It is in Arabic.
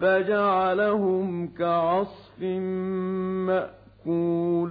فجعلهم كعصف مأكول.